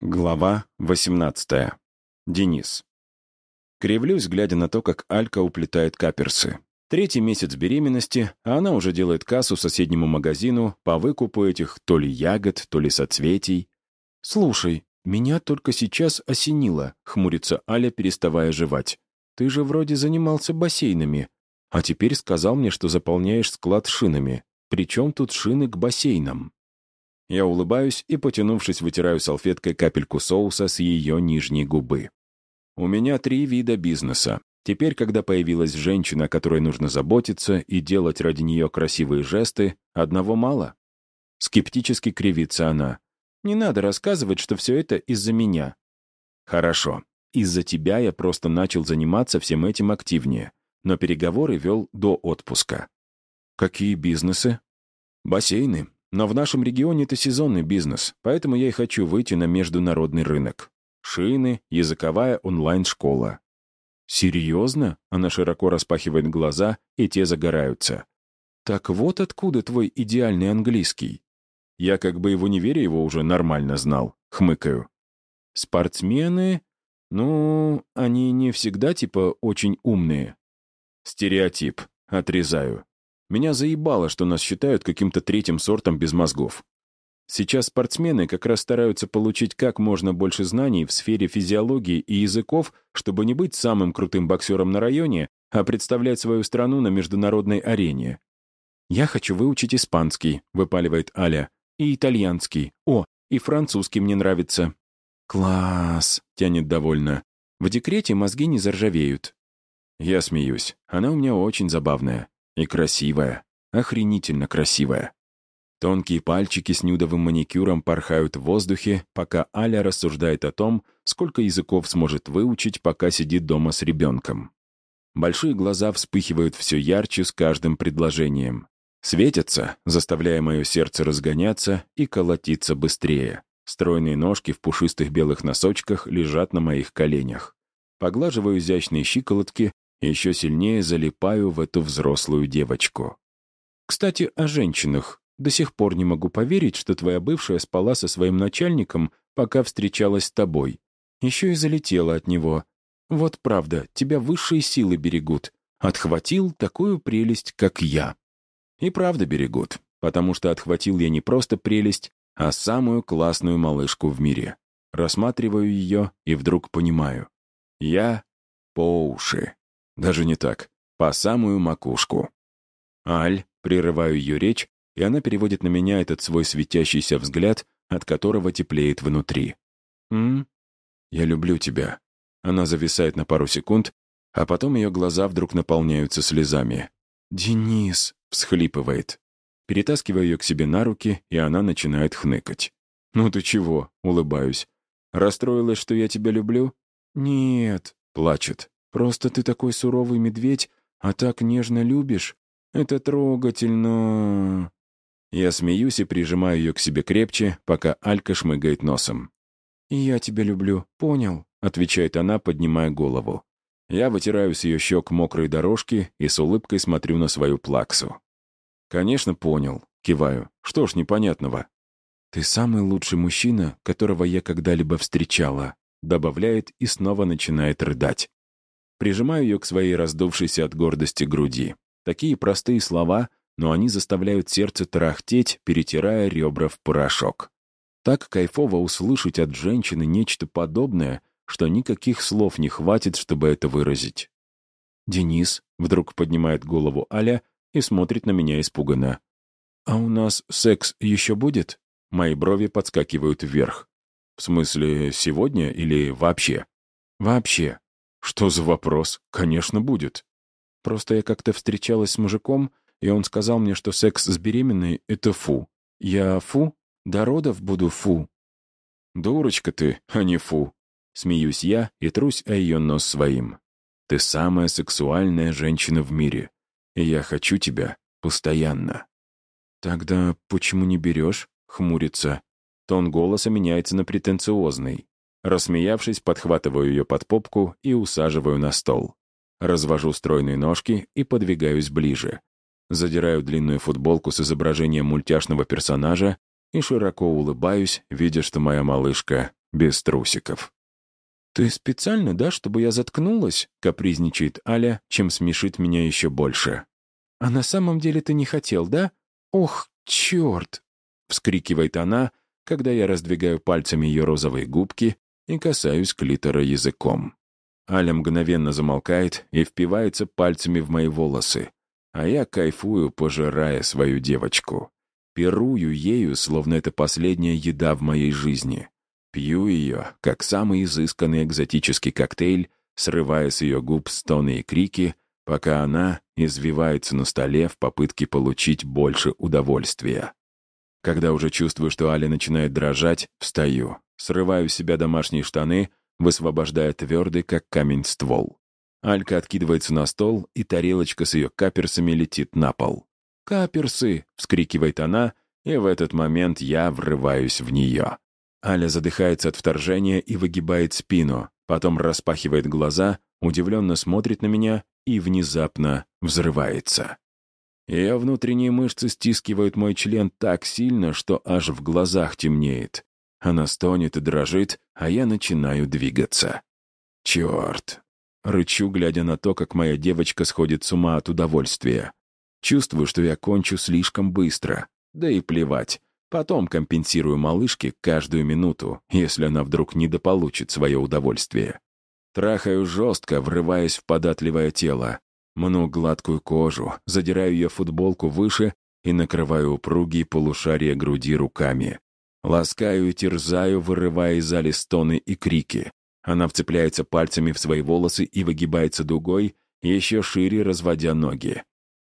Глава 18. Денис. Кривлюсь, глядя на то, как Алька уплетает каперсы. Третий месяц беременности, а она уже делает кассу соседнему магазину по выкупу этих то ли ягод, то ли соцветий. «Слушай, меня только сейчас осенило», — хмурится Аля, переставая жевать. «Ты же вроде занимался бассейнами, а теперь сказал мне, что заполняешь склад шинами. Причем тут шины к бассейнам?» Я улыбаюсь и, потянувшись, вытираю салфеткой капельку соуса с ее нижней губы. У меня три вида бизнеса. Теперь, когда появилась женщина, о которой нужно заботиться и делать ради нее красивые жесты, одного мало. Скептически кривится она. Не надо рассказывать, что все это из-за меня. Хорошо. Из-за тебя я просто начал заниматься всем этим активнее, но переговоры вел до отпуска. Какие бизнесы? Бассейны, но в нашем регионе это сезонный бизнес, поэтому я и хочу выйти на международный рынок. Шины, языковая онлайн-школа. «Серьезно?» — она широко распахивает глаза, и те загораются. «Так вот откуда твой идеальный английский?» Я как бы и в универе его уже нормально знал, хмыкаю. «Спортсмены? Ну, они не всегда типа очень умные». «Стереотип. Отрезаю. Меня заебало, что нас считают каким-то третьим сортом без мозгов. Сейчас спортсмены как раз стараются получить как можно больше знаний в сфере физиологии и языков, чтобы не быть самым крутым боксером на районе, а представлять свою страну на международной арене. «Я хочу выучить испанский», — выпаливает Аля, «и итальянский. О, и французский мне нравится». «Класс», — тянет довольно. «В декрете мозги не заржавеют». Я смеюсь. Она у меня очень забавная. И красивая, охренительно красивая. Тонкие пальчики с нюдовым маникюром порхают в воздухе, пока Аля рассуждает о том, сколько языков сможет выучить, пока сидит дома с ребенком. Большие глаза вспыхивают все ярче с каждым предложением. Светятся, заставляя мое сердце разгоняться и колотиться быстрее. Стройные ножки в пушистых белых носочках лежат на моих коленях. Поглаживаю изящные щиколотки еще сильнее залипаю в эту взрослую девочку. Кстати, о женщинах. До сих пор не могу поверить, что твоя бывшая спала со своим начальником, пока встречалась с тобой. Еще и залетела от него. Вот правда, тебя высшие силы берегут. Отхватил такую прелесть, как я. И правда берегут, потому что отхватил я не просто прелесть, а самую классную малышку в мире. Рассматриваю ее и вдруг понимаю. Я по уши. Даже не так. По самую макушку. «Аль», прерываю ее речь, и она переводит на меня этот свой светящийся взгляд, от которого теплеет внутри. «М? Я люблю тебя». Она зависает на пару секунд, а потом ее глаза вдруг наполняются слезами. «Денис!» — всхлипывает. Перетаскиваю ее к себе на руки, и она начинает хныкать. «Ну ты чего?» — улыбаюсь. «Расстроилась, что я тебя люблю?» «Нет», — плачет. Просто ты такой суровый медведь, а так нежно любишь. Это трогательно». Я смеюсь и прижимаю ее к себе крепче, пока Алька шмыгает носом. «Я тебя люблю, понял?» — отвечает она, поднимая голову. Я вытираю с ее щек мокрые дорожки и с улыбкой смотрю на свою плаксу. «Конечно, понял», — киваю. «Что ж непонятного?» «Ты самый лучший мужчина, которого я когда-либо встречала», — добавляет и снова начинает рыдать. Прижимаю ее к своей раздувшейся от гордости груди. Такие простые слова, но они заставляют сердце тарахтеть, перетирая ребра в порошок. Так кайфово услышать от женщины нечто подобное, что никаких слов не хватит, чтобы это выразить. Денис вдруг поднимает голову Аля и смотрит на меня испуганно. «А у нас секс еще будет?» Мои брови подскакивают вверх. «В смысле, сегодня или вообще?» «Вообще», что за вопрос? Конечно, будет. Просто я как-то встречалась с мужиком, и он сказал мне, что секс с беременной — это фу. Я фу? До родов буду фу. Дурочка ты, а не фу. Смеюсь я и трусь о ее нос своим. Ты самая сексуальная женщина в мире, и я хочу тебя постоянно. Тогда почему не берешь? Хмурится. Тон голоса меняется на претенциозный. Рассмеявшись, подхватываю ее под попку и усаживаю на стол. Развожу стройные ножки и подвигаюсь ближе. Задираю длинную футболку с изображением мультяшного персонажа и широко улыбаюсь, видя, что моя малышка без трусиков. «Ты специально, да, чтобы я заткнулась?» — капризничает Аля, чем смешит меня еще больше. «А на самом деле ты не хотел, да? Ох, черт!» — вскрикивает она, когда я раздвигаю пальцами ее розовые губки и касаюсь клитора языком. Аля мгновенно замолкает и впивается пальцами в мои волосы, а я кайфую, пожирая свою девочку. Пирую ею, словно это последняя еда в моей жизни. Пью ее, как самый изысканный экзотический коктейль, срывая с ее губ стоны и крики, пока она извивается на столе в попытке получить больше удовольствия. Когда уже чувствую, что Аля начинает дрожать, встаю, срываю с себя домашние штаны, высвобождая твердый, как камень, ствол. Алька откидывается на стол, и тарелочка с ее каперсами летит на пол. «Каперсы!» — вскрикивает она, и в этот момент я врываюсь в нее. Аля задыхается от вторжения и выгибает спину, потом распахивает глаза, удивленно смотрит на меня и внезапно взрывается. Ее внутренние мышцы стискивают мой член так сильно, что аж в глазах темнеет. Она стонет и дрожит, а я начинаю двигаться. Черт! Рычу, глядя на то, как моя девочка сходит с ума от удовольствия. Чувствую, что я кончу слишком быстро. Да и плевать. Потом компенсирую малышке каждую минуту, если она вдруг недополучит свое удовольствие. Трахаю жестко, врываясь в податливое тело. Мну гладкую кожу, задираю ее футболку выше и накрываю упругие полушария груди руками. Ласкаю и терзаю, вырывая из зали стоны и крики. Она вцепляется пальцами в свои волосы и выгибается дугой, еще шире разводя ноги.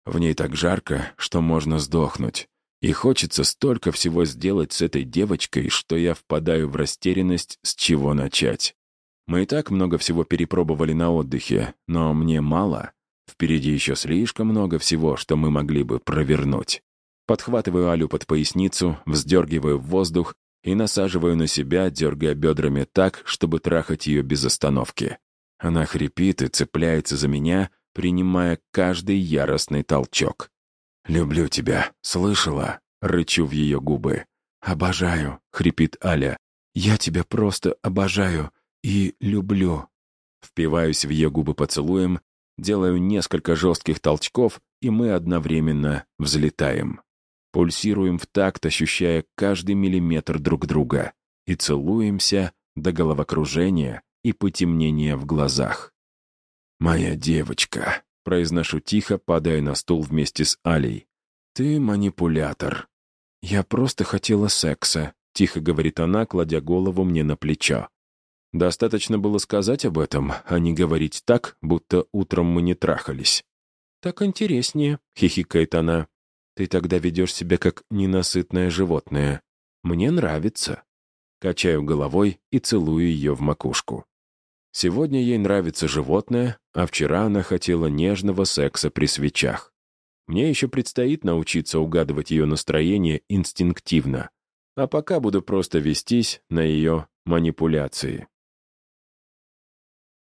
В ней так жарко, что можно сдохнуть. И хочется столько всего сделать с этой девочкой, что я впадаю в растерянность, с чего начать. Мы и так много всего перепробовали на отдыхе, но мне мало. Впереди еще слишком много всего, что мы могли бы провернуть. Подхватываю Алю под поясницу, вздергиваю в воздух и насаживаю на себя, дергая бедрами так, чтобы трахать ее без остановки. Она хрипит и цепляется за меня, принимая каждый яростный толчок. «Люблю тебя, слышала?» — рычу в ее губы. «Обожаю», — хрипит Аля. «Я тебя просто обожаю и люблю». Впиваюсь в ее губы поцелуем, делаю несколько жестких толчков, и мы одновременно взлетаем. Пульсируем в такт, ощущая каждый миллиметр друг друга, и целуемся до головокружения и потемнения в глазах. «Моя девочка», — произношу тихо, падая на стул вместе с Алей. «Ты манипулятор». «Я просто хотела секса», — тихо говорит она, кладя голову мне на плечо. Достаточно было сказать об этом, а не говорить так, будто утром мы не трахались. «Так интереснее», — хихикает она. Ты тогда ведешь себя как ненасытное животное. Мне нравится». Качаю головой и целую ее в макушку. Сегодня ей нравится животное, а вчера она хотела нежного секса при свечах. Мне еще предстоит научиться угадывать ее настроение инстинктивно, а пока буду просто вестись на ее манипуляции.